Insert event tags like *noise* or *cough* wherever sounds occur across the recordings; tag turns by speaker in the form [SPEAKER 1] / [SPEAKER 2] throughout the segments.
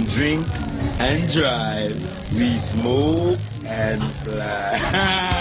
[SPEAKER 1] don't drink and drive. We smoke and fly. *laughs*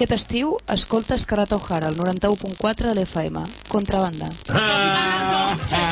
[SPEAKER 2] Aquest estiu, escolta Escarat O'Hara, al 91.4 de l'FM. Contrabanda.
[SPEAKER 3] Freedom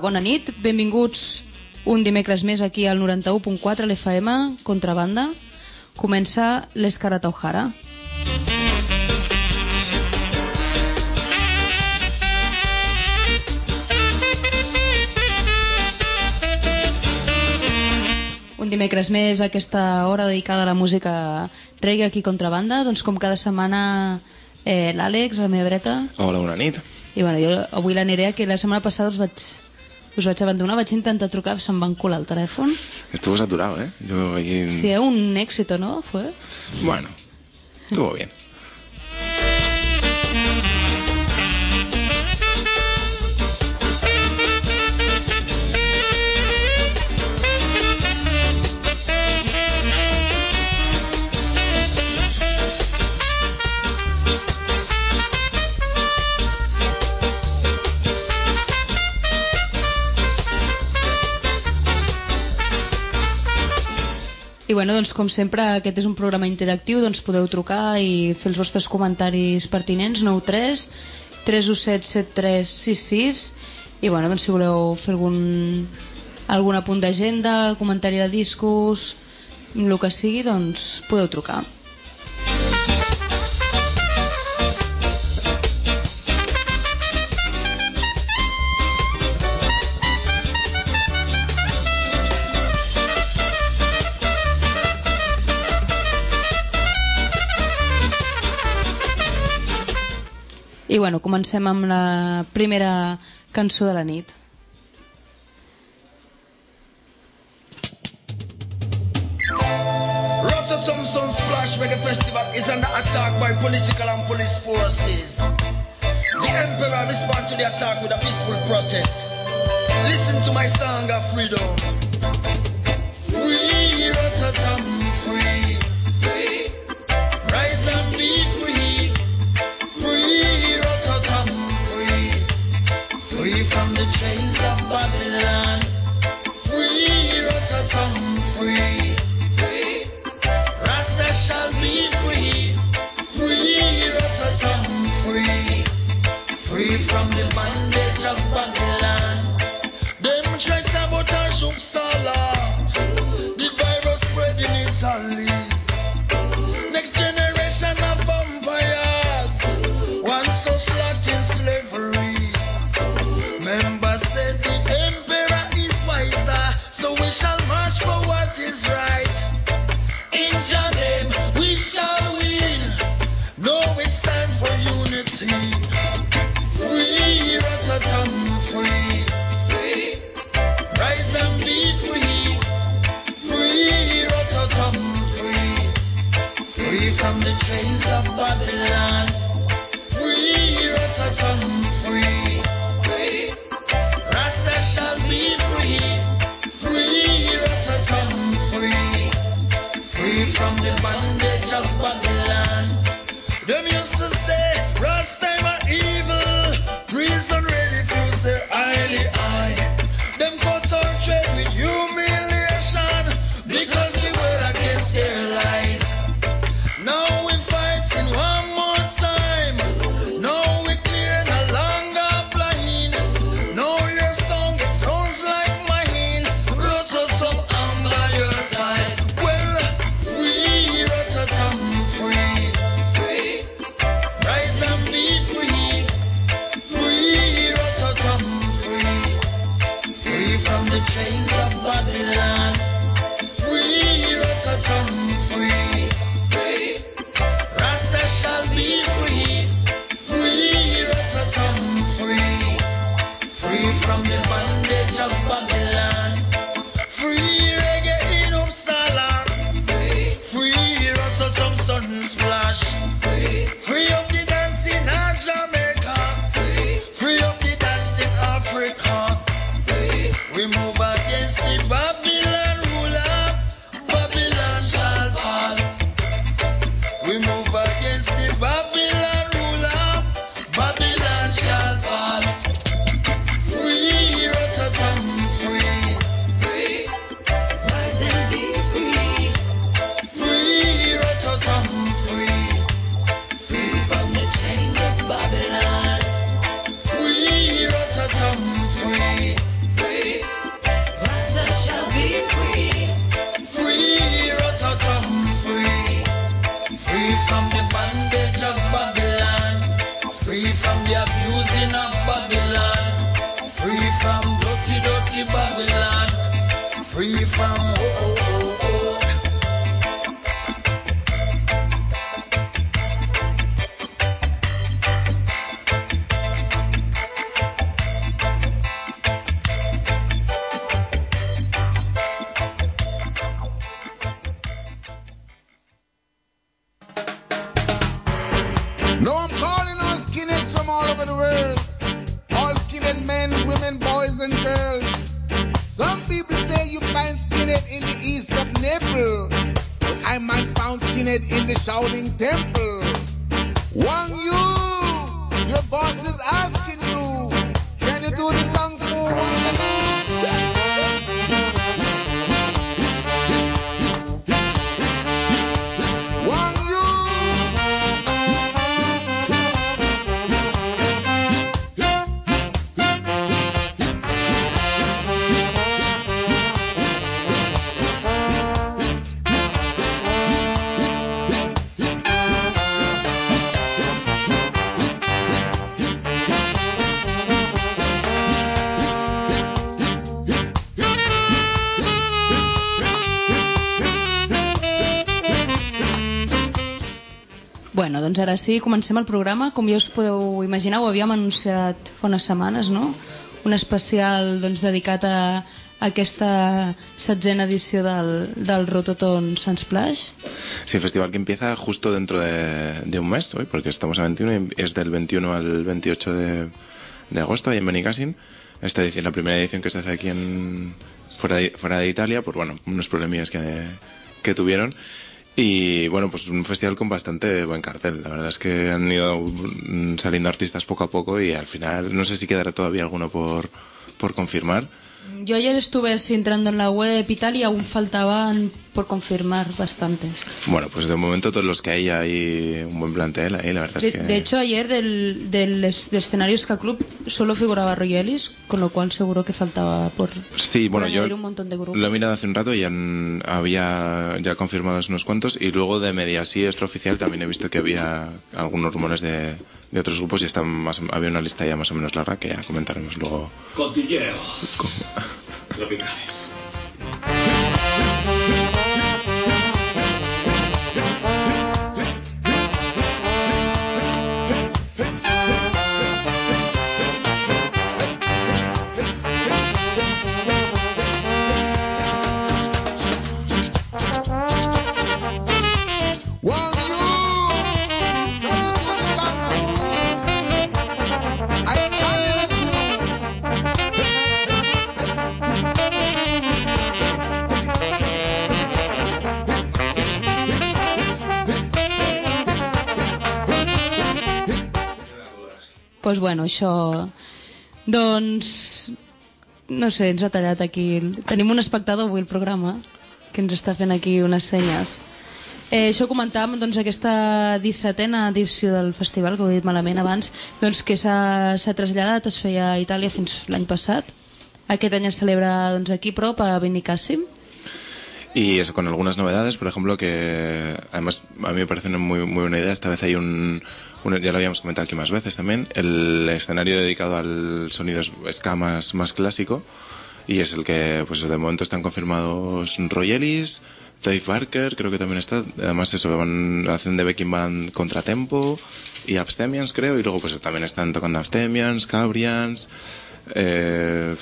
[SPEAKER 2] bona nit, benvinguts un dimecres més aquí al 91.4 l'FM, Contrabanda. Comença l'Escarat O'Hara. Un dimecres més a aquesta hora dedicada a la música reggae aquí Contrabanda, doncs com cada setmana eh, l'Àlex, a la meva dreta,
[SPEAKER 4] Hola, bona nit.
[SPEAKER 2] i bueno, jo avui la Nerea, que la setmana passada us vaig, us vaig abandonar, vaig intentar trucar, se'm va encolar el telèfon.
[SPEAKER 4] Estuvo saturado, ¿eh? Yo allí...
[SPEAKER 2] Sí, eh, un éxito, ¿no? Fue.
[SPEAKER 4] Bueno, estuvo bien.
[SPEAKER 2] I bueno, doncs com sempre aquest és un programa interactiu, doncs podeu trucar i fer els vostres comentaris pertinents 93 317 7366 i bueno, doncs si voleu fer algun algun apunt d'agenda, comentari de discos, el que sigui, doncs podeu trucar. I bueno, comencem amb la primera cançó de la nit.
[SPEAKER 5] Rototom Sun Splash Reggae Festival is under attack by political and police forces. The emperor respond to the attack with a peaceful protest. Listen to my song of freedom. Free Rototom, Free from the chains of Babylon. Free Rototom, free. Free. Rasta shall be free, say, abusing of Babylon. Free from dirty, dirty Babylon. Free from
[SPEAKER 2] doncs ara sí, comencem el programa. Com ja us podeu imaginar, ho havíem anunciat fa unes setmanes, no? Un especial doncs, dedicat a, aquesta setzena edició del, del Rototon Sunsplash.
[SPEAKER 4] Sí, el festival que empieza justo dentro de, de un mes, hoy, porque estamos a 21, y es del 21 al 28 de, de agosto, ahí en Benicassin. Esta edición, la primera edición que se hace aquí en fuera de, fuera de Italia, por bueno, unos problemillas que, que tuvieron. Y bueno, pues un festival con bastante buen cartel. La verdad es que han ido mm, saliendo artistas poco a poco y al final no sé si quedará todavía alguno por, por confirmar.
[SPEAKER 2] Yo ayer estuve entrando en la web y tal y aún faltaban por confirmar bastantes.
[SPEAKER 4] Bueno, pues de momento todos los que hay hay un buen plantel ahí, la verdad
[SPEAKER 2] De,
[SPEAKER 4] es que...
[SPEAKER 2] de hecho, ayer del, del es- de escenario Ska Club solo figuraba Roy Ellis, con lo cual seguro que faltaba por,
[SPEAKER 4] Sí, bueno,
[SPEAKER 2] por
[SPEAKER 4] yo
[SPEAKER 2] un montón de grupos.
[SPEAKER 4] lo he mirado hace un rato y han- había ya confirmados unos cuantos y luego de Mediasí extraoficial también he visto que había algunos rumores de, de otros grupos y están más, había una lista ya más o menos larga que ya comentaremos luego.
[SPEAKER 3] Cotilleos *laughs* tropicales.
[SPEAKER 2] Pues bueno, això... Doncs... No sé, ens ha tallat aquí... Tenim un espectador avui al programa que ens està fent aquí unes senyes. Eh, això comentàvem doncs, aquesta 17a edició del festival, que ho he dit malament abans, doncs, que s'ha traslladat, es feia a Itàlia fins l'any passat. Aquest any es celebra doncs, aquí prop, a Benicàssim.
[SPEAKER 4] Y eso, con algunas novedades, por ejemplo, que además a mí me parece una muy, muy buena idea. Esta vez hay un, ya lo habíamos comentado aquí más veces también, el escenario dedicado al sonido ska más, más clásico. Y es el que, pues de momento están confirmados Roy Ellis, Dave Barker, creo que también está. Además, eso, van, hacen de backing band Contratempo y Abstemians, creo. Y luego, pues también están tocando Abstemians, Cabrians, eh,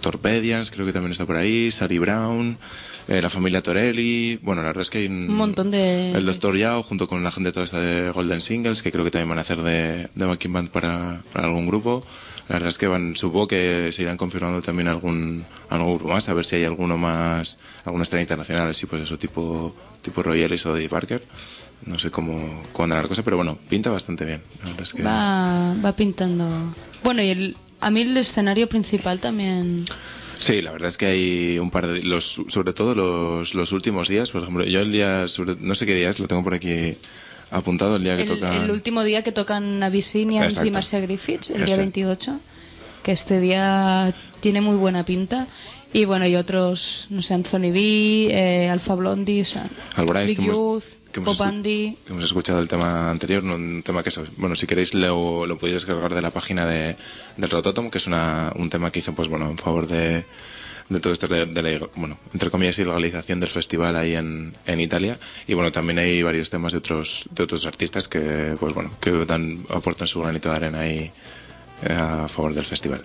[SPEAKER 4] Torpedians, creo que también está por ahí, Sari Brown, eh, la familia Torelli. Bueno, la verdad es que hay un,
[SPEAKER 2] Un montón de-
[SPEAKER 4] El Doctor Yao, junto con la gente toda esta de Golden Singles, que creo que también van a hacer de, de backing band para, para algún grupo. La verdad es que van, supongo que se irán confirmando también algún, algún grupo más, a ver si hay alguno más, alguna estrella internacional, así pues eso, tipo, tipo Roy Ellis o Dave Parker. No sé cómo, andará la cosa, pero bueno, pinta bastante bien. La verdad es que...
[SPEAKER 2] Va, va pintando. Bueno, y el- a mí el escenario principal también.
[SPEAKER 4] Sí, la verdad es que hay un par de los sobre todo los, los últimos días, por ejemplo, yo el día sobre- no sé qué día es, lo tengo por aquí apuntado el día que
[SPEAKER 2] El,
[SPEAKER 4] toca
[SPEAKER 2] el último día que tocan Abyssinians y. Marcia Griffiths, el
[SPEAKER 4] Ese.
[SPEAKER 2] día 28, que este día tiene muy buena pinta. Y bueno, y otros, no sé, Anthony B, eh, Alfa Blondie, o sea, Big Youth,
[SPEAKER 4] que hemos
[SPEAKER 2] Pop
[SPEAKER 4] escu-
[SPEAKER 2] Andy.
[SPEAKER 4] que hemos escuchado el tema anterior, un tema que bueno, si queréis lo, lo podéis descargar de la página de, del Rototom, que es una, un tema que hizo, pues bueno, en favor de, de todo esto de, de la, bueno, entre comillas, ilegalización del festival ahí en, en Italia. Y bueno, también hay varios temas de otros, de otros artistas que, pues bueno, que dan, aportan su granito de arena ahí eh, a favor del festival.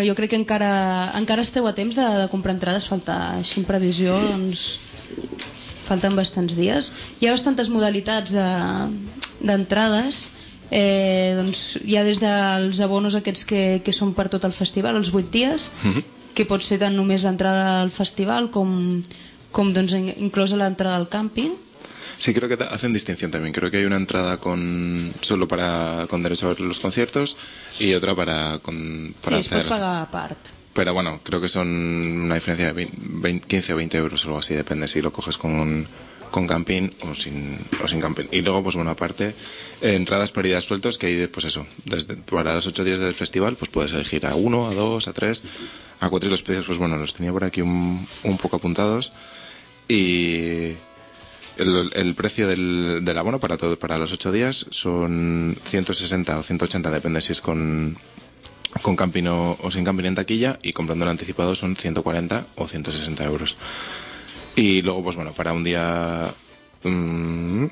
[SPEAKER 2] Bueno, jo crec que encara, encara esteu a temps de, de comprar entrades, falta així en previsió, doncs falten bastants dies. Hi ha bastantes modalitats de- d'entrades, eh, doncs hi ha des dels abonos aquests que, que són per tot el festival, els 8 dies, que pot ser tant només l'entrada al festival com, com doncs, in- inclosa l'entrada al càmping.
[SPEAKER 4] Sí, creo que hacen distinción también. Creo que hay una entrada con solo para con derecho a ver los conciertos y otra para con
[SPEAKER 2] Sí,
[SPEAKER 4] para
[SPEAKER 2] es pot
[SPEAKER 4] acceder a-
[SPEAKER 2] pagar a part.
[SPEAKER 4] Pero bueno, creo que son una diferencia de 20, 20, 15 o 20 euros o algo así, depende si lo coges con, con camping o sin, o sin camping. Y luego, pues bueno, aparte, eh, entradas para días sueltos que hay, pues eso, desde, para los 8 días del festival, pues puedes elegir a uno, a dos, a tres, a cuatro y los precios, pues bueno, los tenía por aquí un, un poco apuntados. Y el, precio del, abono para todo, para los 8 días son 160 o 180, depende si es con, con camping o, o sin camping en taquilla y comprando el anticipado son 140 o 160 euros. Y luego, pues bueno, para un día... mm,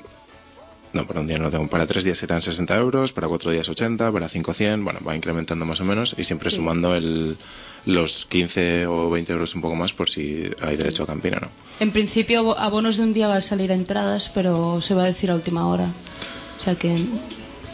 [SPEAKER 4] no, para un día no lo tengo. Para tres días serán 60 euros, para cuatro días 80, para cinco 100, bueno, va incrementando más o menos y siempre sumando el, los 15 o 20 euros un poco más por si hay derecho a camping o no.
[SPEAKER 2] En principio, abo- abonos de un día va a salir a entradas, pero se va a decir a última hora. O sea que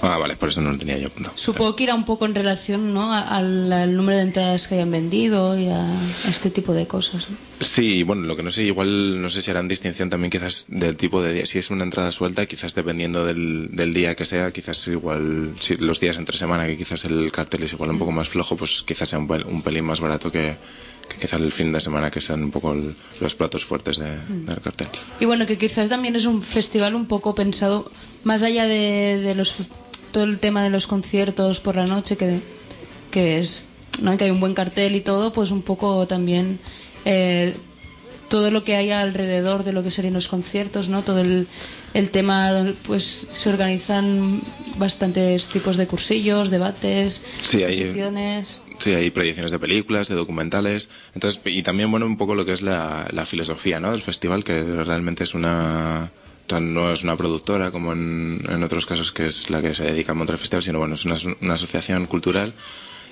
[SPEAKER 4] Ah, vale, por eso no lo tenía yo apuntado.
[SPEAKER 2] supongo que irá un poco en relación ¿no? al, al número de entradas que hayan vendido y a, a este tipo de cosas. ¿no?
[SPEAKER 4] Sí, bueno, lo que no sé, igual no sé si harán distinción también quizás del tipo de día. Si es una entrada suelta, quizás dependiendo del, del día que sea, quizás igual, si los días entre semana, que quizás el cartel es igual un poco más flojo, pues quizás sea un, un pelín más barato que, que quizás el fin de semana, que sean un poco el- los platos fuertes de- del cartel.
[SPEAKER 2] Y bueno, que quizás también es un festival un poco pensado más allá de, de los todo el tema de los conciertos por la noche, que, que es ¿no? que hay un buen cartel y todo, pues un poco también eh, todo lo que hay alrededor de lo que serían los conciertos, ¿no? Todo el, el tema, pues se organizan bastantes tipos de cursillos, debates,
[SPEAKER 4] Sí, hay-
[SPEAKER 2] exposiciones.
[SPEAKER 4] Sí, hay proyecciones de películas, de documentales. Entonces, y también, bueno, un poco lo que es la, la filosofía, ¿no? Del festival, que realmente es una. No es una productora como en, en otros casos que es la que se dedica a montar festivales, sino bueno, es una, una asociación cultural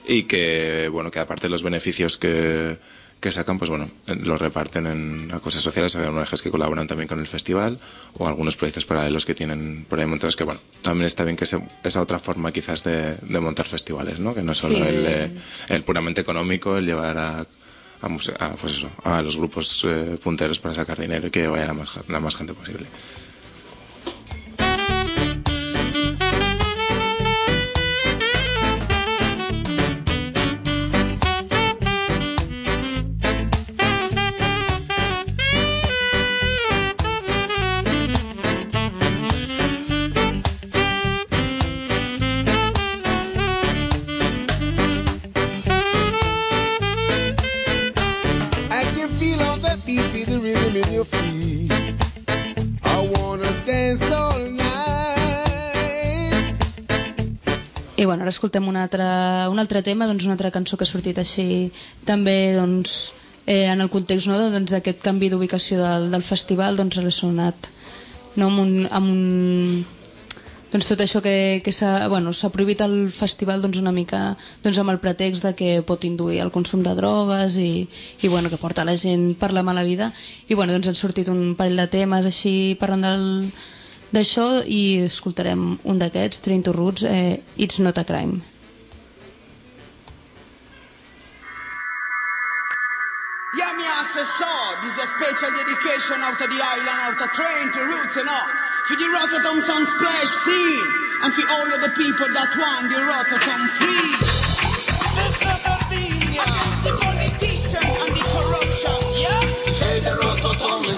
[SPEAKER 4] y que, bueno, que aparte de los beneficios que, que sacan, pues bueno, eh, los reparten en a cosas sociales, hay ONGs que colaboran también con el festival o algunos proyectos paralelos que tienen por ahí montados, que bueno, también está bien que se, esa otra forma quizás de, de montar festivales, ¿no? Que no es solo
[SPEAKER 2] Sí.
[SPEAKER 4] el, el puramente económico, el llevar a, a, muse- a, pues eso, a los grupos eh, punteros para sacar dinero y que vaya la más, la más gente posible.
[SPEAKER 2] Escoltem un altre, un altre tema, doncs una altra cançó que ha sortit així també doncs, eh, en el context no, doncs, d'aquest canvi d'ubicació del, del festival doncs, relacionat no, amb, un, amb un, doncs tot això que, que s'ha bueno, prohibit el festival doncs, una mica doncs, amb el pretext de que pot induir al consum de drogues i, i bueno, que porta la gent per la mala vida. I bueno, doncs han sortit un parell de temes així parlant del, d'això i escoltarem un d'aquests, Train Roots, eh, It's Not a Crime.
[SPEAKER 6] This is a special dedication of the island, of train to roots, you know. For the Rotterdam Sun Splash scene. And for all of the people that want the Rotterdam free. This is. Against the politician and the corruption, yeah.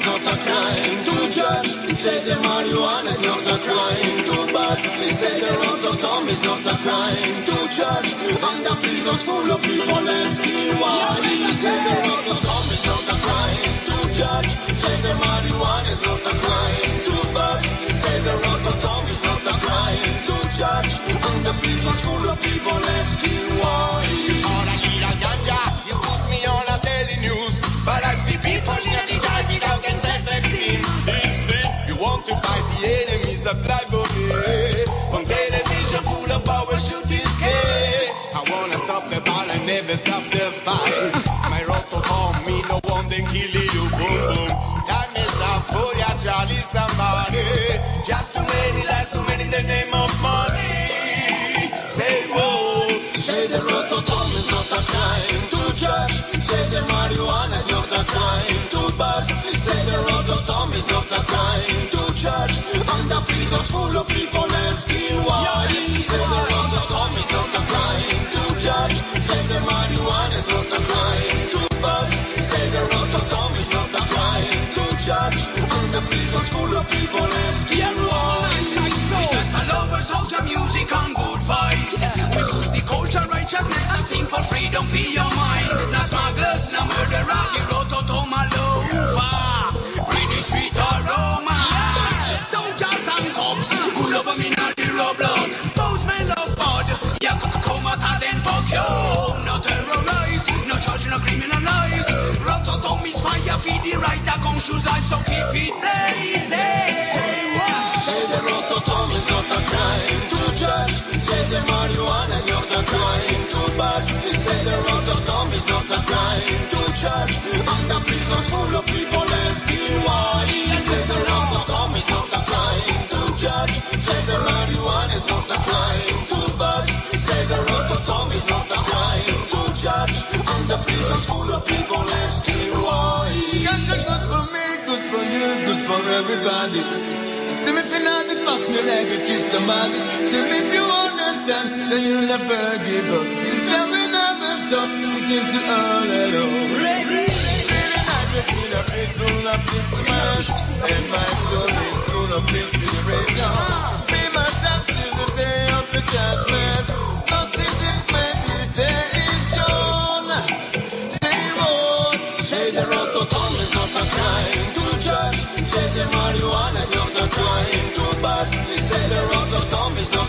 [SPEAKER 7] Not a crime to judge. Say the marijuana is not a crime to bust. Say the Rototom is not a crime to judge. And the prisons full of people asking why. Say the Rototom is not a crime to judge. Say the marijuana is not a crime to bust. Say the Rototom is not a crime to judge. And the prisons full of people asking why.
[SPEAKER 8] Of flag away. On television full of power shooting scare. I wanna stop the ball and never stop the fight. My roto told me no one then kill you, boom boom. Time is up for ya, jolly somebody. Just too many lies, too many
[SPEAKER 7] Marijuana is not a crime to bust. Say the Rototom is not a crime to judge. And the prisons full of people asking why. Say the Rototom is not a crime to judge. Say the marijuana is not a crime to bust. Say the Rototom is not a crime to judge. And the prisons full of people asking why.
[SPEAKER 6] Just a lover, soldier, music and righteousness and simple freedom for your mind. No smugglers, no murderer, you rototom lover. Ah, Bring the sweet aroma. Soldiers and cops, uh, pull over me now the roadblock. Those men of God, yeah, come out and then fuck you. No terrorize, no charge, no criminalize. Rototom is fire, feed the right, I conscious eyes, so keep it blazing. Say what?
[SPEAKER 7] Say the Rototom is not a crime to judge. Say the marijuana is not a crime Say the Rototom is not a crime to judge. And the prisons full of people asking why. Say the Rototom is not a crime to judge. Say the marijuana is not a crime to bust. Say the Rototom is not a crime to judge. And the prisons full of people asking why.
[SPEAKER 8] Ganja good for me, good for you, good for everybody. You know the pass me like a kiss somebody. Tell if you sun, so you'll never give up. You we came to all.
[SPEAKER 6] Ready?
[SPEAKER 8] In a place full of instruments, and my soul is full of inspiration. Be myself till the day of the judgment. Say the is
[SPEAKER 7] not a crime to judge. Say the marijuana is not a crime to bust. Say the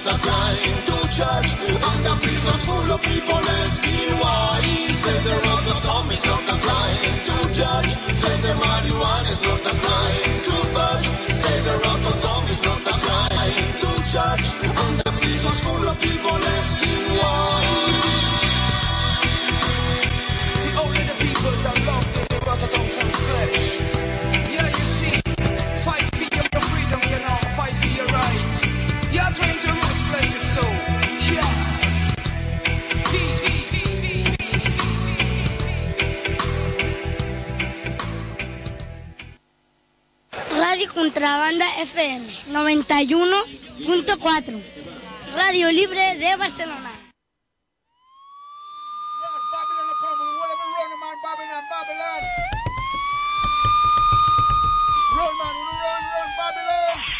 [SPEAKER 7] the kind to church And the prisons full of people asking why Say the rot of Tom is not a crime to judge Say the marijuana is not a crime to buzz Say the rot of Tom is not a crime to judge And the prisons full of people asking why
[SPEAKER 9] The only the people that love the rot of Tom's flesh
[SPEAKER 10] Radio Contrabanda FM 91.4, Radio Libre de Barcelona.
[SPEAKER 11] Run, man, run, run, Babylon!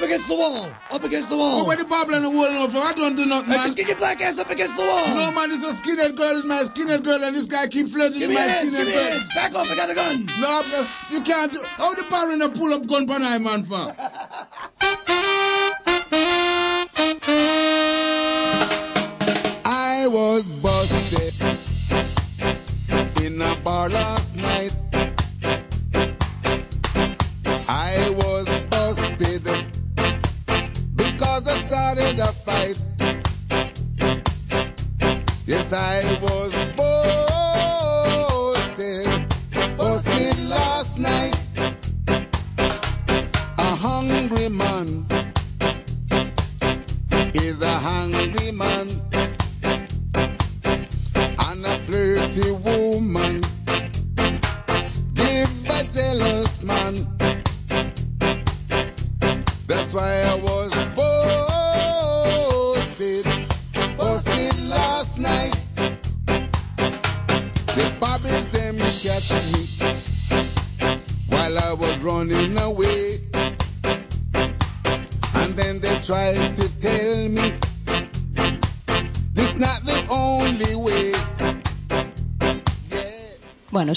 [SPEAKER 12] Up against the wall. Up against the wall.
[SPEAKER 11] Oh, where the Babylon are holding up from? I don't do nothing,
[SPEAKER 12] Hey,
[SPEAKER 11] man.
[SPEAKER 12] just get your black ass up against the wall.
[SPEAKER 11] No, man, it's a skinhead girl. It's my skinhead girl, and this guy keep flirting with my
[SPEAKER 12] hands.
[SPEAKER 11] skinhead girl.
[SPEAKER 12] hands. Back off. I got a gun.
[SPEAKER 11] No, you can't do. How the Babylon a pull up gun I, man, for?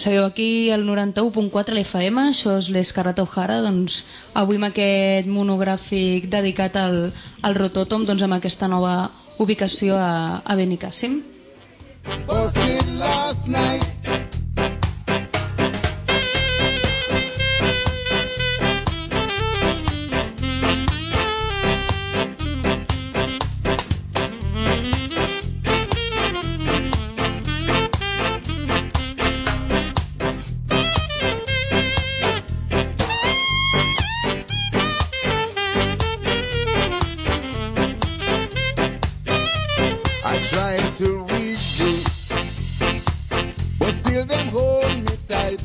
[SPEAKER 2] Seguiu aquí al 91.4 l'FM, això és l'Escarrata O'Hara, doncs avui amb aquest monogràfic dedicat al, al Rototom, doncs amb aquesta nova ubicació a, a Benicàssim.
[SPEAKER 11] Tried to reach you, but still them hold me tight.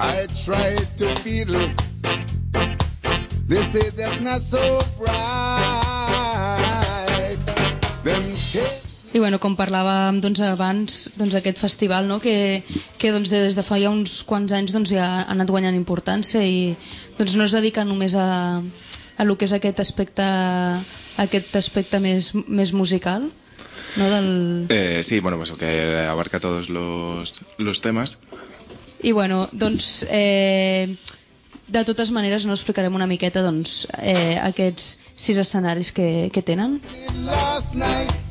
[SPEAKER 11] I tried to fiddle. They say that's not so bright. Them
[SPEAKER 2] I bueno, com parlàvem doncs, abans, doncs, aquest festival no? que, que doncs, des de fa ja uns quants anys doncs, ja ha anat guanyant importància i doncs, no es dedica només a, a lo que és aquest aspecte, aquest aspecte més, més musical no? del,
[SPEAKER 4] Eh, sí, bueno, pues que abarca todos los, los temas.
[SPEAKER 2] I bueno, doncs, eh, de totes maneres no explicarem una miqueta doncs, eh, aquests sis escenaris que, que tenen.
[SPEAKER 11] last night.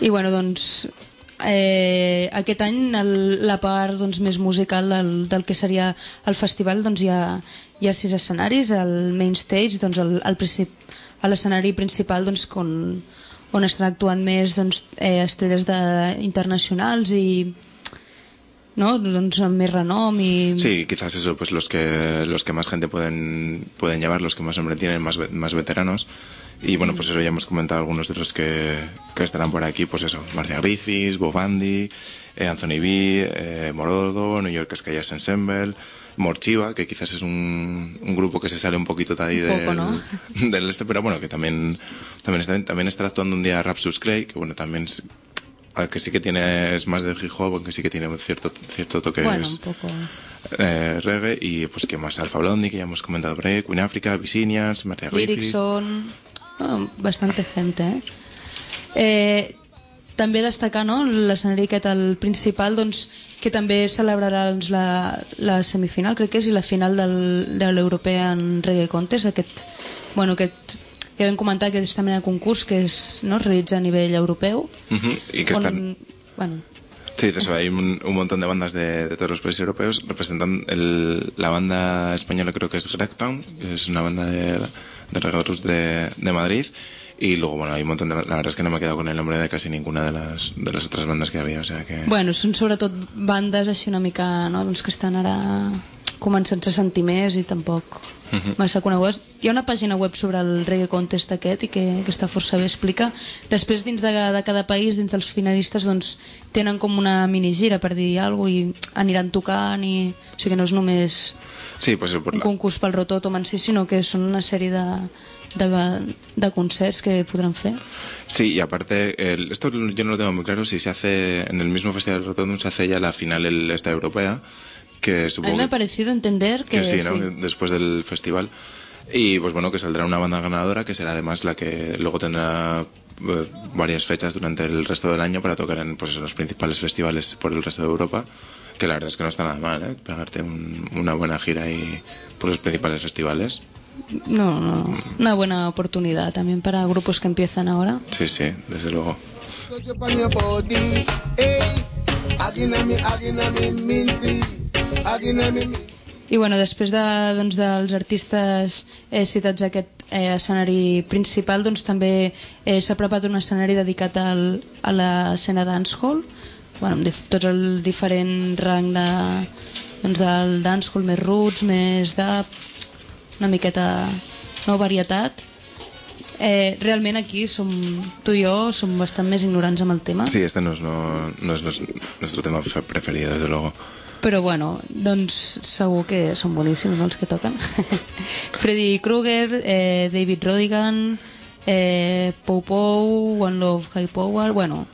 [SPEAKER 2] I bueno, doncs, eh, aquest any el, la part doncs, més musical del, del que seria el festival doncs, hi, ha, hi ha sis escenaris, el main stage, doncs, el, el princip, a l'escenari principal doncs, on, on estan actuant més doncs, eh, estrelles de, internacionals i no? doncs, amb més renom i...
[SPEAKER 4] Sí, quizás eso, pues los que los que más gente pueden pueden llevar, los que más hombre tienen, más más veteranos. Y bueno, pues eso ya hemos comentado algunos de los que, que estarán por aquí, pues eso, Marcia Griffiths, Bob Andy, eh, Anthony B, eh, Morodo, New York Skyas Ensemble, Morchiva, que quizás es un, un grupo que se sale un poquito de ahí
[SPEAKER 2] Un poco,
[SPEAKER 4] del,
[SPEAKER 2] ¿no? *laughs*
[SPEAKER 4] del este, pero bueno, que también también está, también estará actuando un día Rapsus Clay, que bueno, también es- aunque sí que tiene, es más de hip hop, aunque sí que tiene un cierto, cierto toque
[SPEAKER 2] Bueno, un
[SPEAKER 4] es,
[SPEAKER 2] poco...
[SPEAKER 4] eh, reggae, y pues que más Alfa Blondie, que ya hemos comentado por ahí, Queen Africa, Vicinians, Marta Griffith.
[SPEAKER 2] Oh, bastante gente, eh? eh també destacar no, l'escenari aquest, el principal, doncs, que també celebrarà doncs, la, la semifinal, crec que és, i la final del, de l'European Reggae Contest, aquest, bueno, aquest que vam comentar que és també de concurs que es no, es realitza a nivell europeu
[SPEAKER 4] Ujú, y que
[SPEAKER 2] on,
[SPEAKER 4] están...
[SPEAKER 2] bueno,
[SPEAKER 4] Sí, de eso, hay un, un montón de bandas de, de todos los países europeos. Representan el- la banda española, creo que es Gregtown, que es una banda de, de regalos de, de Madrid. Y luego, bueno, hay un montón de. La verdad es que no me he quedado con el nombre de casi ninguna de las, de las otras bandas que había, o sea que.
[SPEAKER 2] bueno, són sobretot bandes així una mica no, doncs que estan ara començant-se a sentir més i tampoc
[SPEAKER 4] Mhm.
[SPEAKER 2] massa conegudes. Hi ha una pàgina web sobre el Reggae Contest aquest i que, que està força bé explica. Després, dins de, de cada país, dins dels finalistes, doncs, tenen com una minigira per dir alguna cosa i aniran tocant i... O sigui que no és només
[SPEAKER 4] Sí, pues por
[SPEAKER 2] un concurs pel Rototom en si, sinó que són una sèrie de, de, de concerts que podran fer.
[SPEAKER 4] Sí, y aparte, el- esto yo no lo tengo muy claro, si se hace en el mismo Festival Rotondum, se hace ya la final el- esta europea, que
[SPEAKER 2] A mí
[SPEAKER 4] supongo
[SPEAKER 2] me ha parecido entender que,
[SPEAKER 4] que sí, ¿no? Después del festival. Y pues bueno, que saldrá una banda ganadora, que será además la que luego tendrá eh, varias fechas durante el resto del año para tocar en, pues, los principales festivales por el resto de Europa, que la verdad es que no está nada mal, ¿eh? Pegarte un- una buena gira y por los principales festivales.
[SPEAKER 2] No, no, una buena oportunidad también para grupos que empiezan ahora.
[SPEAKER 4] Sí, sí, desde luego.
[SPEAKER 2] I bueno, després de, doncs, dels artistes eh, citats a aquest eh, escenari principal, doncs també eh, s'ha preparat un escenari dedicat al, a l'escena dancehall, bueno, amb tot el diferent rang de, doncs, del dancehall, més roots, més de una miqueta no varietat. Eh, realment aquí som, tu i jo som bastant més ignorants amb el tema.
[SPEAKER 4] Sí, este no es, no, no es nos- nuestro tema fe- preferido, desde luego.
[SPEAKER 2] Però bueno, doncs segur que són boníssims no, els que toquen. *laughs* Freddy Krueger, eh, David Rodigan, eh, Pou Pou, One Love High Power, bueno,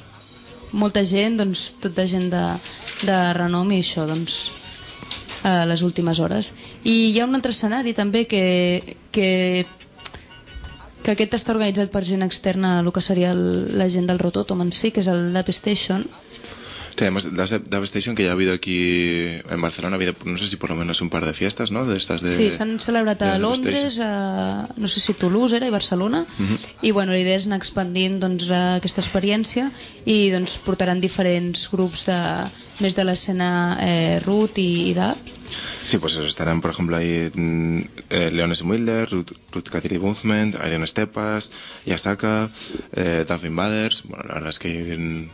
[SPEAKER 2] molta gent, doncs tota gent de, de renom i això, doncs a les últimes hores. I hi ha un altre escenari també que, que que aquest està organitzat per gent externa a el que seria el, la gent del Rototom en si, que és el Dub Station,
[SPEAKER 4] Sí, además, Dub Station que ya ha habido aquí en Barcelona, ha habido, no sé si por lo menos un par de fiestas, ¿no? De estas de...
[SPEAKER 2] Sí, s'han celebrat a Londres, a, no sé si Toulouse era, i Barcelona,
[SPEAKER 4] Mhm.
[SPEAKER 2] i bueno, la idea és anar expandint doncs, aquesta experiència i doncs, portaran diferents grups de, més de l'escena eh, root i, i dub.
[SPEAKER 4] Sí, pues eso, estarán, por ejemplo, ahí mm, eh, Leones Wilder, Ruth, Ruth Kateri Movement, Iron Stepas, Yasaka, eh, Duff Invaders. Bueno, la verdad es que mm,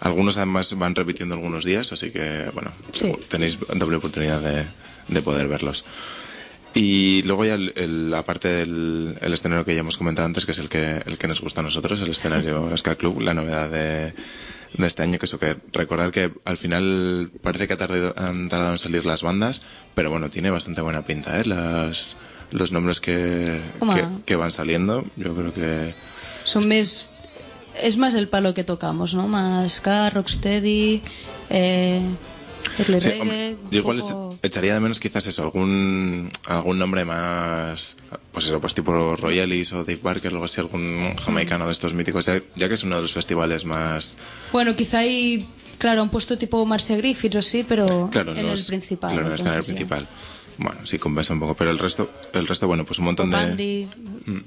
[SPEAKER 4] algunos además van repitiendo algunos días, así que, bueno,
[SPEAKER 2] Sí.
[SPEAKER 4] tenéis doble oportunidad de, de poder verlos. Y luego ya el, el- la parte del el escenario que ya hemos comentado antes, que es el que, el que nos gusta a nosotros, el escenario Ska Club, la novedad de, de este año, que eso que recordar que al final parece que ha tardado- han tardado en salir las bandas, pero bueno, tiene bastante buena pinta, ¿eh? Las, los nombres que, que, que van saliendo, yo creo que...
[SPEAKER 2] Són més... És més el palo que tocamos, ¿no? Más ska, rocksteady, eh,
[SPEAKER 4] Sí,
[SPEAKER 2] reggae...
[SPEAKER 4] yo igual
[SPEAKER 2] poco-
[SPEAKER 4] echaría de menos quizás eso, algún algún nombre más, pues eso, pues tipo Royalis o Dave Barker, algo así, algún jamaicano de estos míticos, ya, ya que es uno de los festivales más...
[SPEAKER 2] Bueno, quizá hay... Claro, han puesto tipo Marcia Griffiths o así, pero
[SPEAKER 4] Claro,
[SPEAKER 2] en el principal.
[SPEAKER 4] Claro, en el escenario
[SPEAKER 2] entonces ya.
[SPEAKER 4] principal. Bueno, sí, compensa un poco, pero el resto, el resto bueno, pues un montón
[SPEAKER 2] Bandy,
[SPEAKER 4] de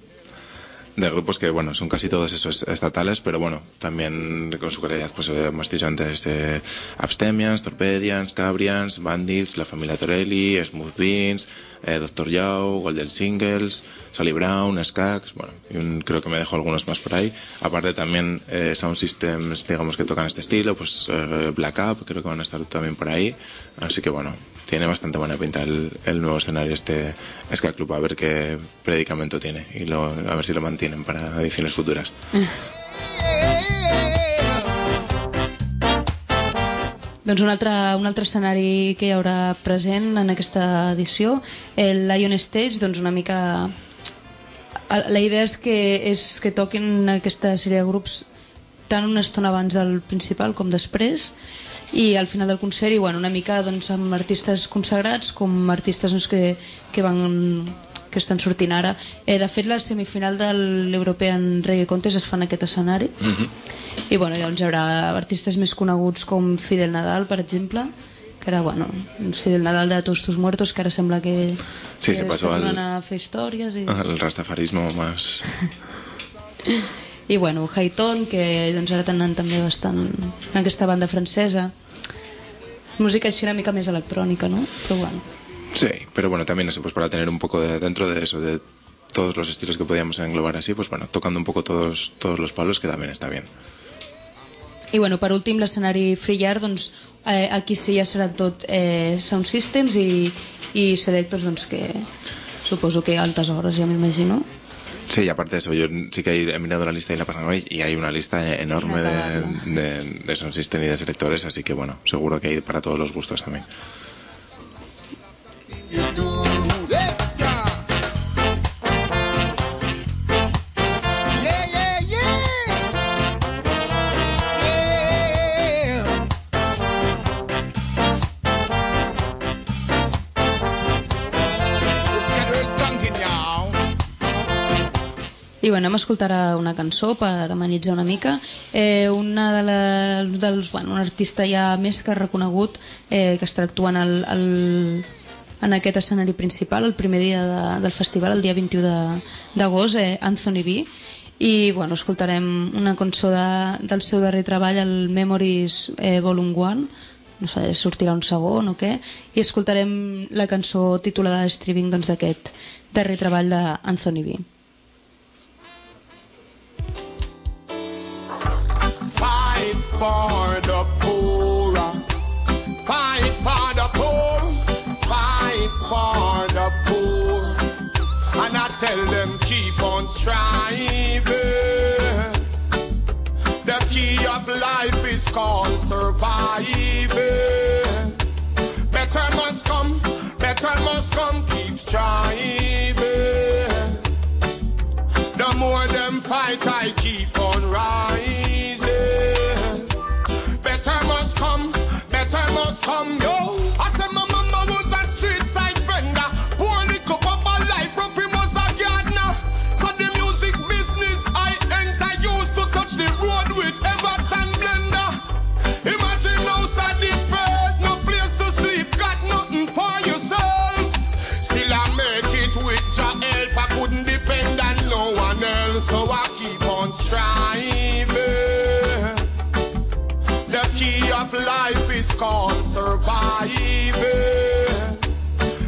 [SPEAKER 4] grupos que, bueno, son casi todos esos estatales, pero bueno, también con su calidad, pues eh, hemos dicho antes, eh, Abstemians, Torpedians, Cabrians, Bandits, La Familia Torelli, Smooth Beans, eh, Dr. Yao, Golden Singles, Sally Brown, Skax, bueno, un- creo que me dejo algunos más por ahí. Aparte también eh, Sound Systems, digamos, que tocan este estilo, pues eh, Black Up, creo que van a estar también por ahí. Así que bueno, tiene bastante buena pinta el, el nuevo escenario este Ska Club, a ver qué predicamento tiene y lo, a ver si lo mantienen para ediciones futuras. *laughs*
[SPEAKER 2] Doncs un altre, un altre escenari que hi haurà present en aquesta edició, el Lion Stage, doncs una mica... La idea és que, és que toquin aquesta sèrie de grups tant una estona abans del principal com després i al final del concert i bueno, una mica doncs, amb artistes consagrats com artistes doncs, que, que van que estan sortint ara. Eh, de fet, la semifinal de l'European Reggae Contest es fa en aquest escenari i bueno, doncs hi haurà artistes més coneguts com Fidel Nadal, per exemple, que era, bueno, doncs Fidel Nadal de Tostos Muertos, que ara sembla que,
[SPEAKER 4] Sí,
[SPEAKER 2] que
[SPEAKER 4] se pasó al-
[SPEAKER 2] a fer històries i...
[SPEAKER 4] El rastafarismo más... *laughs*
[SPEAKER 2] I bueno, Hayton, que doncs ara tenen també bastant en aquesta banda francesa. Música així una mica més electrònica, no? Però bueno.
[SPEAKER 4] Sí, pero bueno, también eso, pues para tener un poco de, dentro de eso, de todos los estilos que podíamos englobar así, pues bueno, tocando un poco todos, todos los palos, que también está bien.
[SPEAKER 2] I bueno, per últim, l'escenari Free Yard, doncs, eh, aquí sí ja serà tot eh, sound systems i, i selectors, doncs, que suposo que altes hores, ja m'imagino.
[SPEAKER 4] Sí, y aparte de eso, yo sí que he mirado la lista y la pasado hoy y hay una lista enorme de, de, de system y de selectores, así que bueno, seguro que hay para todos los gustos también.
[SPEAKER 2] I bueno, anem a escoltar ara una cançó per amenitzar una mica. Eh, una de la, dels, bueno, un artista ja més que reconegut eh, que està actuant al, al, en aquest escenari principal el primer dia de, del festival, el dia 21 de- d'agost, eh, Anthony B. I bueno, escoltarem una cançó de, del seu darrer treball, el Memories eh, Volume 1, no sé, sortirà un segon o què, i escoltarem la cançó titulada Streaming doncs, d'aquest darrer treball d'Anthony B.
[SPEAKER 13] for the poor. Fight for the poor. Fight for the poor. And I tell them keep on striving. The key of life is called surviving. Better must come, better must come, keep striving. The more them fight, I keep on rising. Better must come, better must come, yo. I said my mama was a street side vendor. Poor little papa life, rough him was a gardener. So the music business I enter used to touch the road with Everton blender. Imagine how sad it felt, no place to sleep, got nothing for yourself. Still I make it with your help, I couldn't depend on no one else, so I keep on striving. Life is called surviving.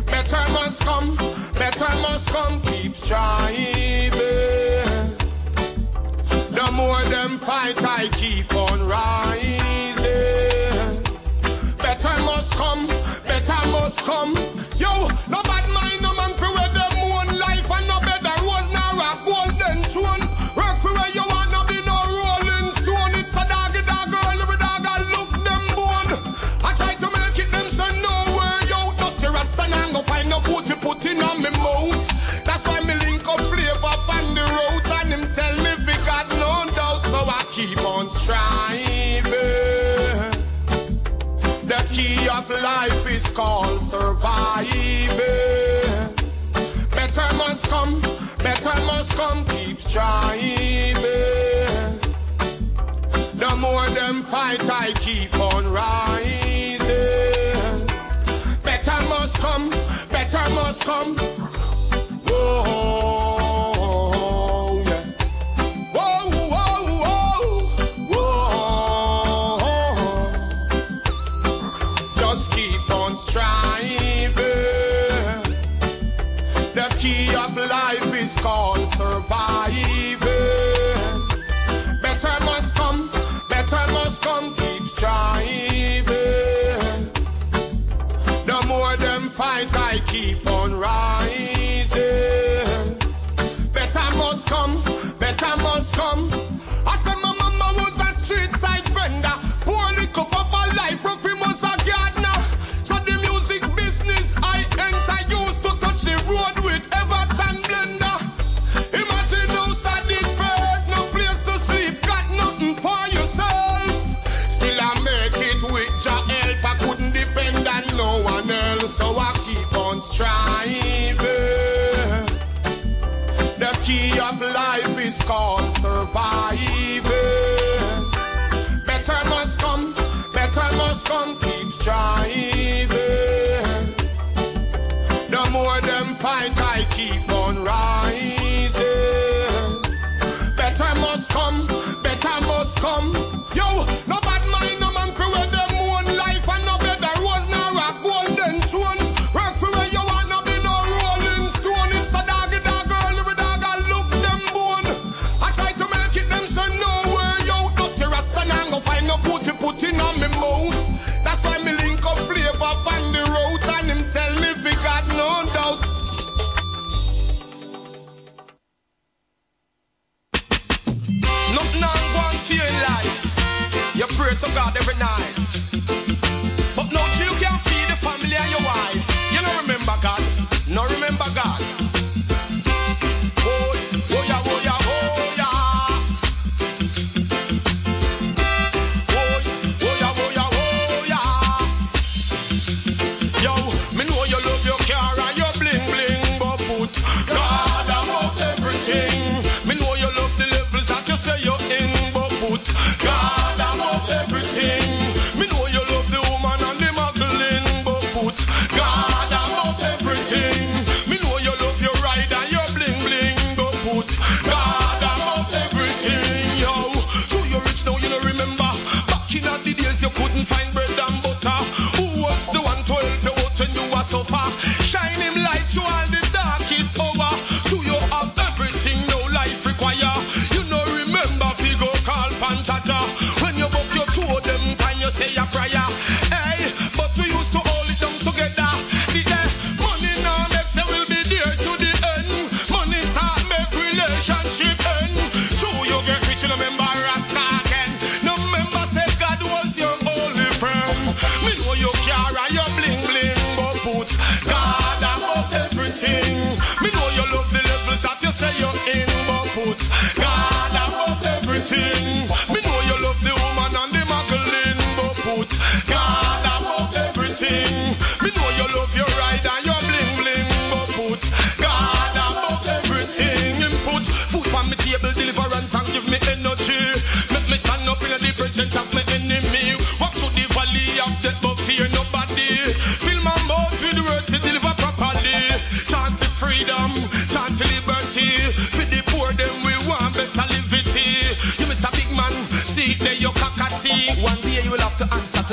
[SPEAKER 13] Better must come, better must come, keep striving. The more them fight, I keep on rising. Better must come, better must come. Yo, no bad mind, no man for them to on me mouth. That's why me link up flavor on the road and him tell me we got no doubt. So I keep on striving. The key of life is called surviving. Better must come, better must come, keep striving. The more them fight, I keep on rising. Better must come, better must come. Whoa, yeah. Whoa, whoa, whoa, whoa. Just keep on striving. The key of life is called surviving. Fight, I keep on rising. Better must come, better must come. I said my mama was a street side vendor. so I keep on striving. The key of life is called surviving. Better must come, better must come, keep striving. The more them fight, I keep on rising. Better must come, better must come. spirits of God every night.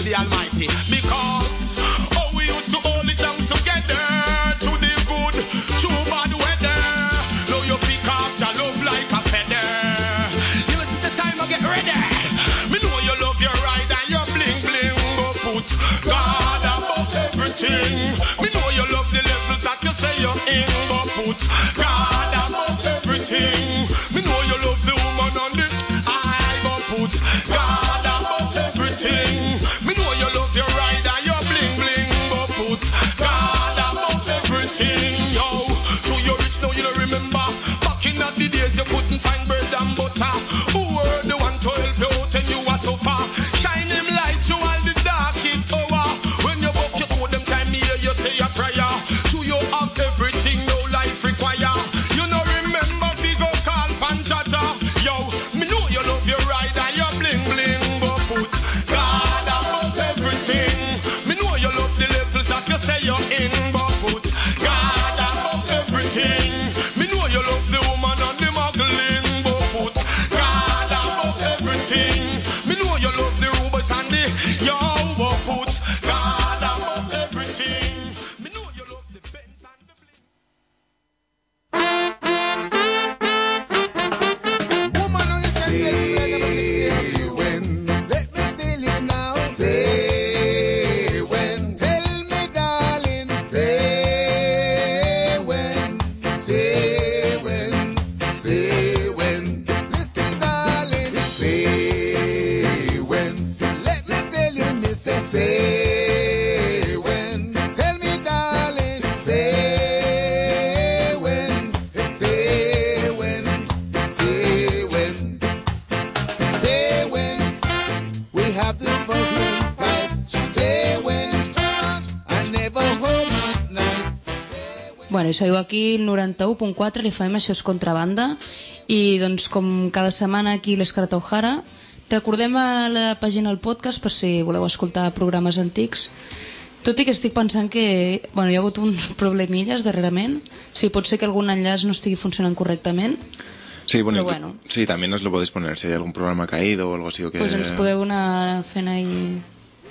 [SPEAKER 13] the Almighty. I
[SPEAKER 2] seguiu aquí el 91.4, l'FM, això és Contrabanda, i doncs com cada setmana aquí l'Escarta O'Hara, recordem a la pàgina del podcast per si voleu escoltar programes antics, tot i que estic pensant que bueno, hi ha hagut uns problemilles darrerament, o sigui, pot ser que algun enllaç no estigui funcionant correctament,
[SPEAKER 4] Sí, bueno,
[SPEAKER 2] Pero bueno.
[SPEAKER 4] sí, también nos lo podéis poner si hay algún programa caído o algo así. o Que...
[SPEAKER 2] pues ens podeu anar fent ahí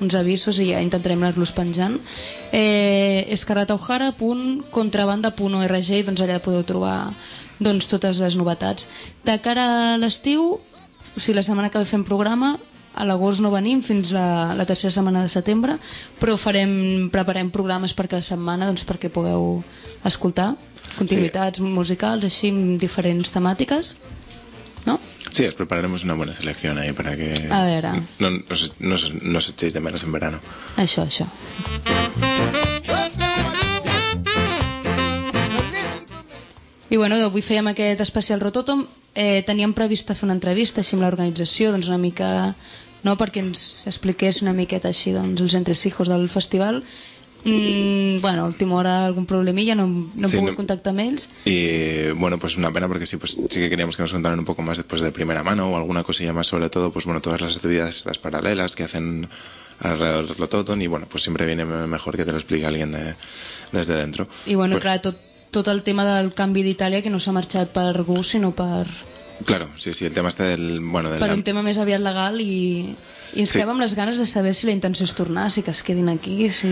[SPEAKER 2] uns avisos i ja intentarem anar-los penjant. Eh, escarataohara.contrabanda.org i doncs allà podeu trobar doncs, totes les novetats. De cara a l'estiu, o sigui, la setmana que ve fem programa, a l'agost no venim fins la, la tercera setmana de setembre, però farem, preparem programes per cada setmana doncs, perquè pugueu escoltar continuïtats musicals, així, amb diferents temàtiques. No?
[SPEAKER 4] Sí, os prepararemos una buena selección ahí para que
[SPEAKER 2] A veure.
[SPEAKER 4] no, no, os- no os- no os echéis de menos en verano.
[SPEAKER 2] Això, això. I bueno, avui fèiem aquest especial Rototom. Eh, teníem prevista fer una entrevista així amb l'organització, doncs una mica no perquè ens expliqués una miqueta així doncs, els entresijos del festival. Mm, bueno, última hora algun problemilla, no, no
[SPEAKER 4] Sí,
[SPEAKER 2] pogut
[SPEAKER 4] no-
[SPEAKER 2] contactar amb ells.
[SPEAKER 4] Y bueno, pues una pena porque sí, pues sí que queríamos que nos contaran un poco más después de primera mano o alguna cosilla más sobre todo, pues bueno, todas las actividades estas paralelas que hacen alrededor del Rototon y bueno, pues siempre viene me- mejor que te lo explique alguien de, desde dentro.
[SPEAKER 2] I bueno,
[SPEAKER 4] Pues-
[SPEAKER 2] clar, tot, tot el tema del canvi d'Itàlia que no s'ha marxat per gust, sinó per,
[SPEAKER 4] Claro, sí, sí, el tema este del, bueno, del,
[SPEAKER 2] per un tema més aviat legal i, i ens
[SPEAKER 4] Sí.
[SPEAKER 2] quedem amb les ganes de saber si la intenció és tornar, si que es quedin aquí, si...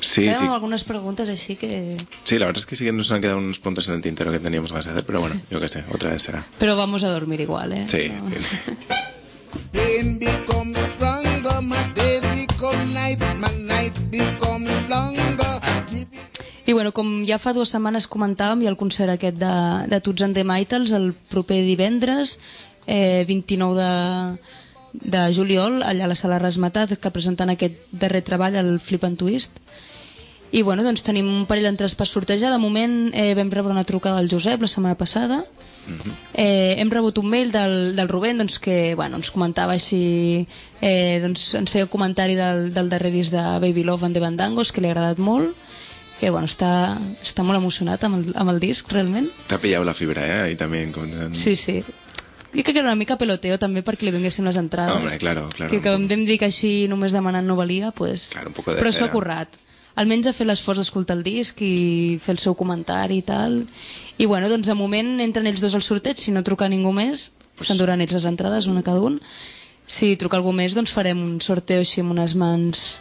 [SPEAKER 4] Sí,
[SPEAKER 2] Quedem
[SPEAKER 4] sí.
[SPEAKER 2] amb algunes preguntes així que...
[SPEAKER 4] Sí, la verdad es que sí que nos han quedado unos puntos en el tintero que teníamos ganas de hacer, pero bueno, yo qué sé, otra vez será.
[SPEAKER 2] Però vamos a dormir igual, eh?
[SPEAKER 4] Sí,
[SPEAKER 2] No.
[SPEAKER 4] sí. *laughs*
[SPEAKER 11] Pain
[SPEAKER 2] I bueno, com ja fa dues setmanes comentàvem, hi ha el concert aquest de, de Tuts and the Mitals el proper divendres, eh, 29 de, de juliol, allà a la sala Rasmatat, que presenten aquest darrer treball, el Flip and Twist. I bueno, doncs tenim un parell d'entrades per sortejar. De moment eh, vam rebre una trucada del Josep la setmana passada. Eh, hem rebut un mail del, del Rubén doncs, que bueno, ens comentava així eh, doncs, ens feia un comentari del, del darrer disc de Baby Love and the Bandangos que li ha agradat molt que bueno, està, està molt emocionat amb el, amb el disc realment
[SPEAKER 4] Te ha pillado la fibra, ¿eh? Ahí también. Con,
[SPEAKER 2] sí, sí jo crec que era una mica peloteo també perquè li donéssim les entrades
[SPEAKER 4] Hombre, claro, claro.
[SPEAKER 2] que, que vam dir que així només demanant no valia pues...
[SPEAKER 4] Claro, un poco de
[SPEAKER 2] però s'ho ha currat almenys ha fet l'esforç d'escoltar el disc i fer el seu comentari i tal i bueno, doncs de moment entren ells dos al sorteig si no truca ningú més pues... s'enduran ells les entrades, una cada un si truca algú més doncs farem un sorteo així amb unes mans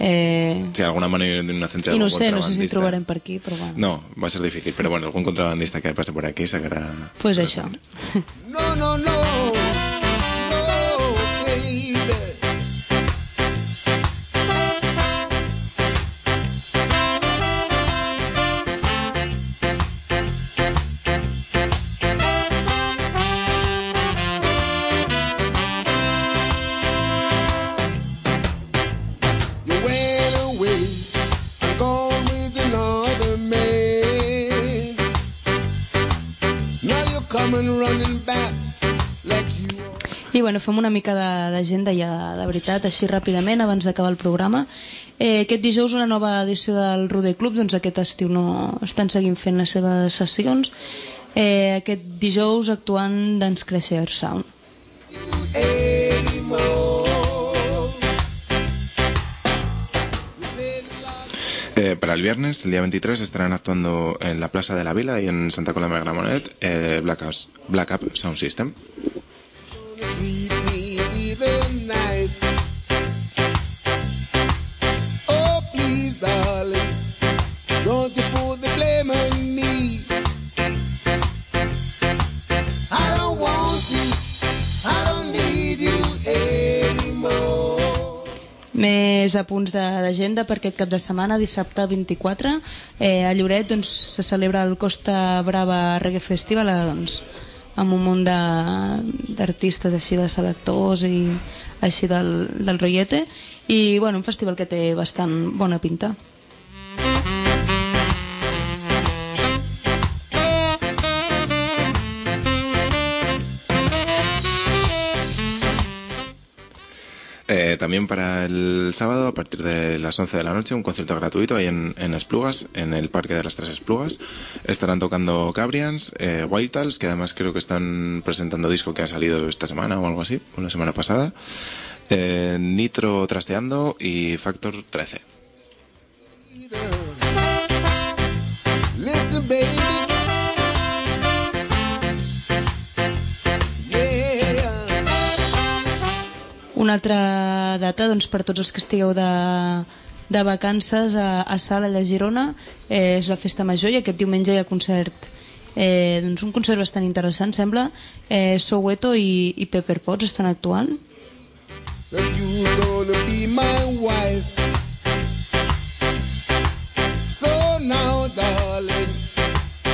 [SPEAKER 2] eh...
[SPEAKER 4] Sí, alguna mano y una central.
[SPEAKER 2] i no sé, no sé si trobarem per aquí però bueno,
[SPEAKER 4] No, va a ser difícil, pero bueno, algún contrabandista que pase por aquí sacará.
[SPEAKER 2] pues això *laughs*
[SPEAKER 11] No, no, no. No,
[SPEAKER 2] fem una mica d'agenda ja de veritat, així ràpidament, abans d'acabar el programa. Eh, aquest dijous una nova edició del Roder Club, doncs aquest estiu no estan seguint fent les seves sessions. Eh, aquest dijous actuant Dance Crasher Sound.
[SPEAKER 4] Eh, para el viernes, el día 23, estarán actuando en la Plaza de la Vila y en Santa Coloma de Gramenet eh, Black, House- Black Up Sound System.
[SPEAKER 2] Més apunts d'agenda per aquest cap de setmana, dissabte 24. Eh, a Lloret doncs, se celebra el Costa Brava Reggae Festival eh, doncs, amb un munt d'artistes així de selectors i així del, del rollete i bueno, un festival que té bastant bona pinta.
[SPEAKER 4] Eh, también para el sábado, a partir de las 11 de la noche, un concierto gratuito ahí en, Esplugas, en el Parque de las Tres Esplugas. Estarán tocando Cabrians, eh, que además creo que están presentando disco que ha salido esta semana o algo así, o la semana pasada. eh, Nitro Trasteando y Factor 13.
[SPEAKER 2] Una altra data doncs, per tots els que estigueu de, de vacances a, a Sala de Girona eh, és la Festa Major i aquest diumenge hi ha concert eh, doncs un concert bastant interessant sembla eh, Soweto i, i Pepper Potts estan actuant.
[SPEAKER 11] So now, darling,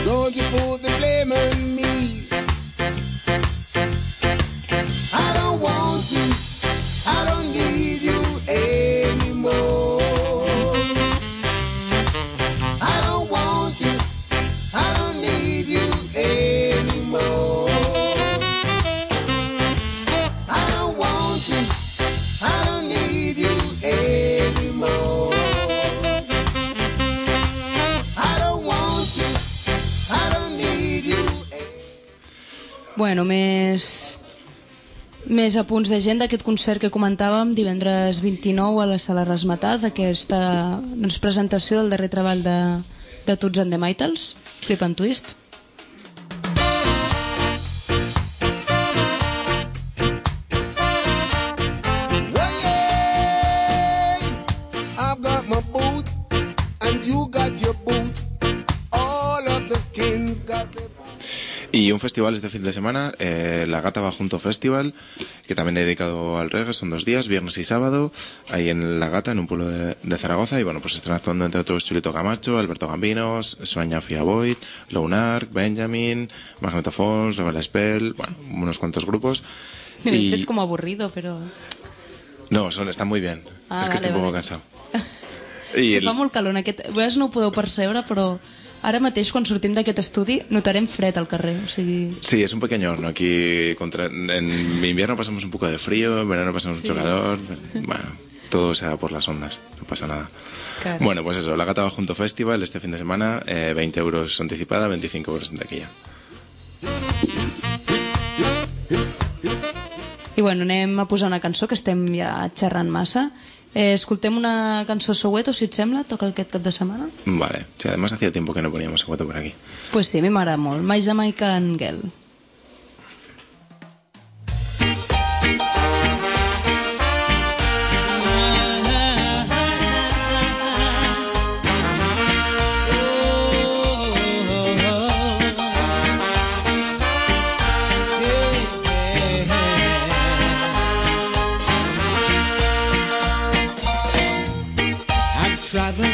[SPEAKER 11] don't you put the blame on
[SPEAKER 2] Bueno, més, més apunts de gent d'aquest concert que comentàvem divendres 29 a la Sala Rasmataz, aquesta doncs, presentació del darrer treball de, de Tuts and the Mitals, Flip and Twist.
[SPEAKER 4] Y un festival este fin de semana, eh, La Gata va Junto Festival, que también he dedicado al reggae, son dos días, viernes y sábado, ahí en La Gata, en un pueblo de, de Zaragoza, y bueno, pues están actuando entre otros Chulito Camacho, Alberto Gambinos, Sonia Fiaboy, Lounark, Benjamin, Magnetofones, Rebel Spell, bueno, unos cuantos grupos.
[SPEAKER 2] Me
[SPEAKER 4] Y-
[SPEAKER 2] dices como aburrido, pero...
[SPEAKER 4] No, son, están muy bien,
[SPEAKER 2] Ah,
[SPEAKER 4] es que estoy un poco
[SPEAKER 2] vale.
[SPEAKER 4] cansado. *laughs* I
[SPEAKER 2] Que
[SPEAKER 4] el-
[SPEAKER 2] fa molt calor en aquest... No ho podeu percebre, però ara mateix quan sortim d'aquest estudi notarem fred al carrer, o sigui...
[SPEAKER 4] Sí, es un pequeño horno. Aquí contra, en invierno pasamos un poco de frío, en verano pasamos mucho
[SPEAKER 2] Sí.
[SPEAKER 4] calor. Bueno, todo sea por las ondas, no pasa nada.
[SPEAKER 2] Claro.
[SPEAKER 4] Bueno, pues eso, la Gata va Junto Festival este fin de semana, eh, 20 euros anticipada, 25 euros en taquilla.
[SPEAKER 2] I bueno, anem a posar una cançó que estem ja xerrant massa. Eh, escoltem una cançó Soweto, si et sembla, toca aquest cap de setmana.
[SPEAKER 4] Vale, sí, además hacía tiempo que no poníamos cuatro por aquí.
[SPEAKER 2] Pues sí, a mi m'agrada molt. My Jamaican Girl.
[SPEAKER 14] traveling.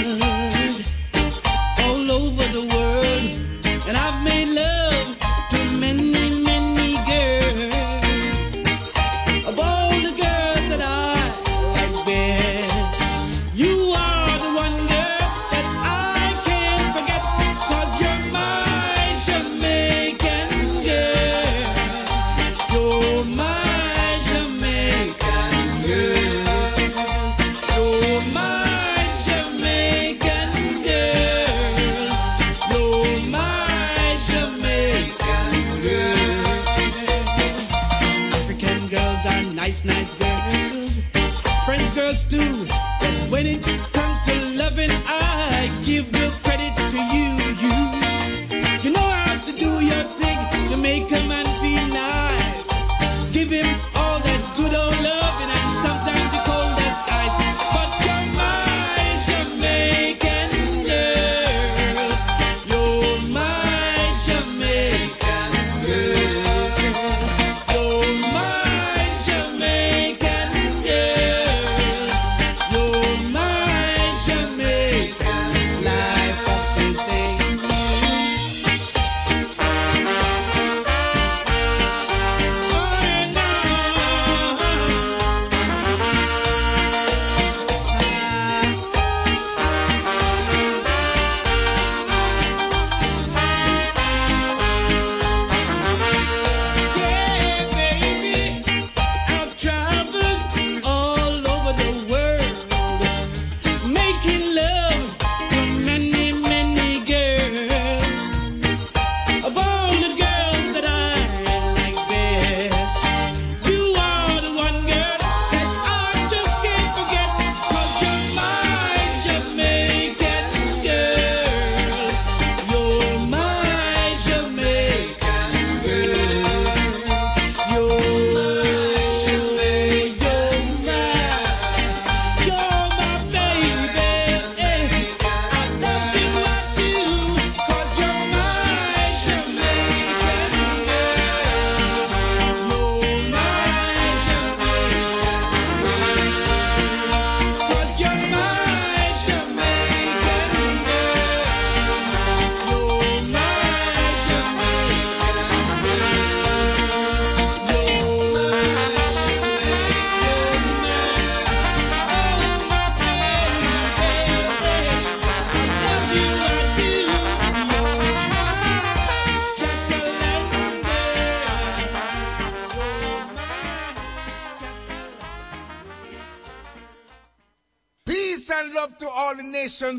[SPEAKER 14] Nice, nice girls.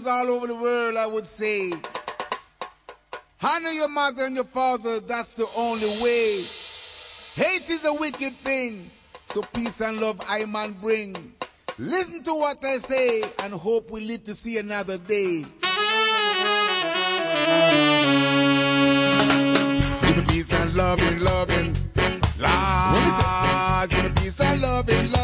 [SPEAKER 11] Nations all over the world, I would say. Honor your mother and your father, that's the only way. Hate is a wicked thing, so peace and love I man bring. Listen to what I say and hope we live to see another day. Give me peace and loving, loving. Lord, give me peace and loving, loving.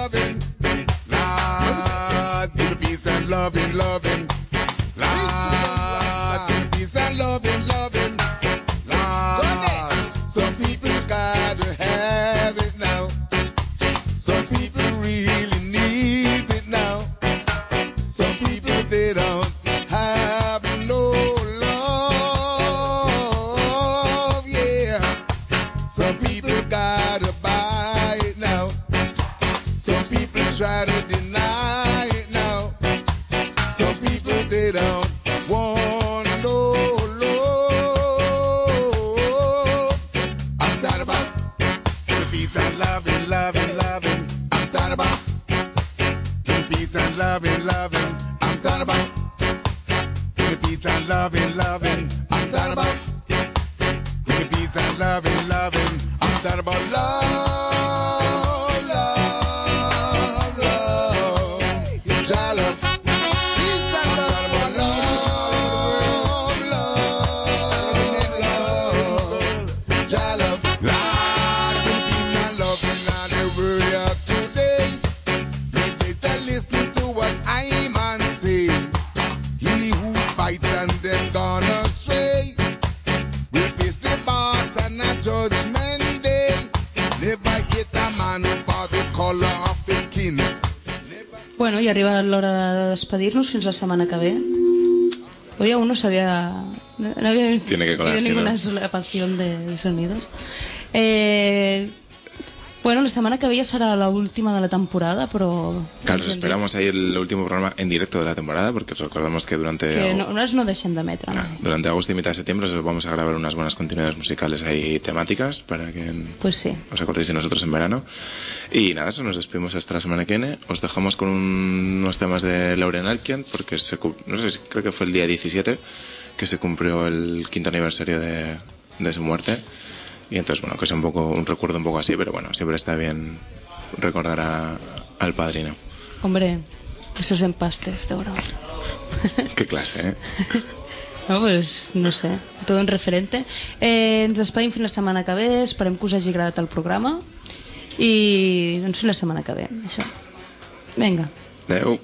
[SPEAKER 11] Loving, loving.
[SPEAKER 2] Despedir-nos fins la setmana que ve. Hoy aún no sabía... No, había
[SPEAKER 4] Tiene que
[SPEAKER 2] habido ninguna
[SPEAKER 4] ¿no?
[SPEAKER 2] de, de sonidos. Eh, bueno, la semana que ve ya será la última de la temporada, pero...
[SPEAKER 4] Claro, os esperamos ahí el último programa en directo de la temporada, porque recordamos que durante,
[SPEAKER 2] Que no, no es no deixem d'emetre. No.
[SPEAKER 4] durante agosto y mitad de septiembre os vamos a grabar unas buenas continuidades musicales ahí temáticas para que
[SPEAKER 2] Pues sí.
[SPEAKER 4] os acordéis de nosotros en verano. Y nada, eso nos despedimos hasta la semana que viene. Os dejamos con un- unos temas de Lauren Alkian, porque se, no sé, creo que fue el día 17 que se cumplió el quinto aniversario de, de su muerte. Y entonces, bueno, que es un poco un recuerdo un poco así, pero bueno, siempre está bien recordar a- al padrino.
[SPEAKER 2] Hombre, esos empastes de oro. *laughs*
[SPEAKER 4] Qué clase, ¿eh? *laughs*
[SPEAKER 2] No, pues, no sé, tot un referente. Eh, ens despedim fins la setmana que ve, esperem que us hagi agradat el programa i doncs fins la setmana que ve, això. Vinga.
[SPEAKER 4] Adeu.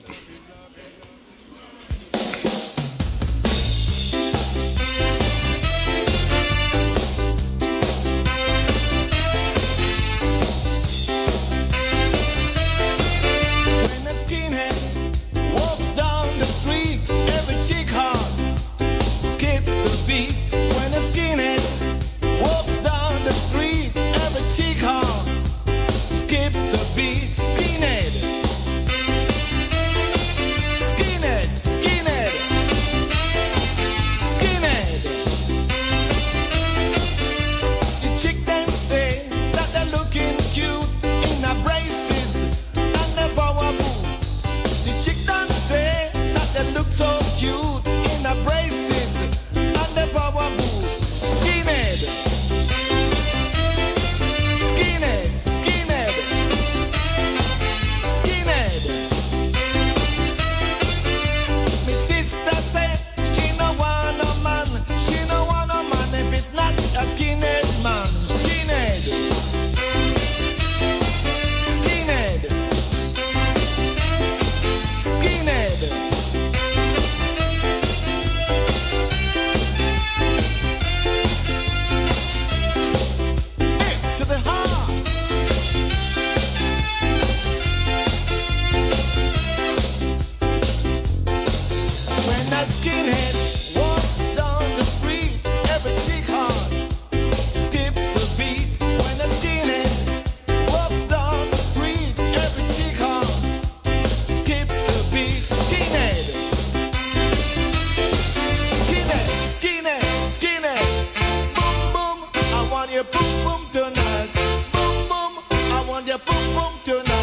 [SPEAKER 9] Ponte